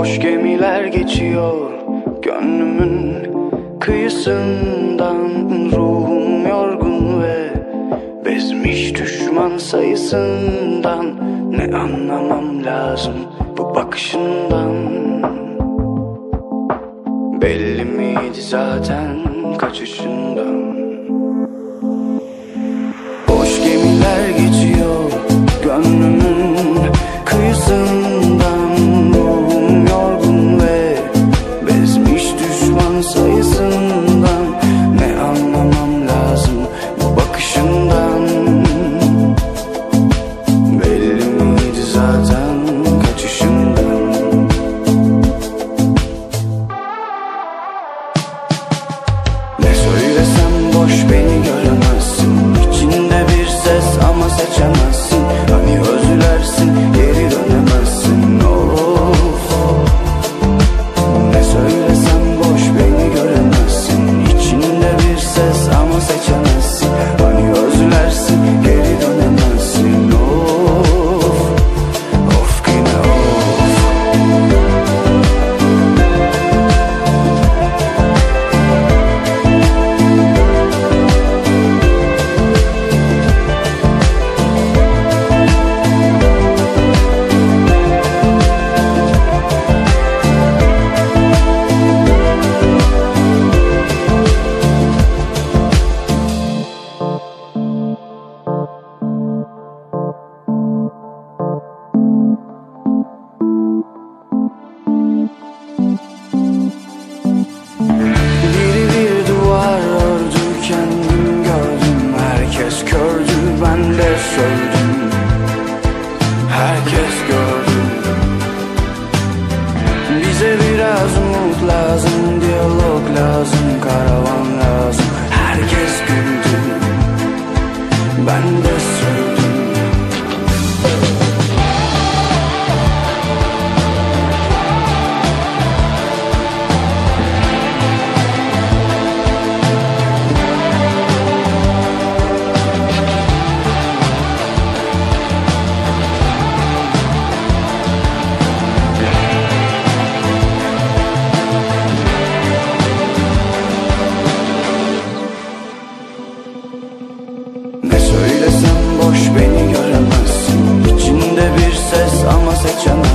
Boş gemiler geçiyor gönlümün kıyısından. Ruhum yorgun ve bezmiş düşman sayısından. Ne anlamam lazım bu bakışından? Belli miydi zaten kaçışından show göremezsin. İçinde bir ses ama seçemezsin.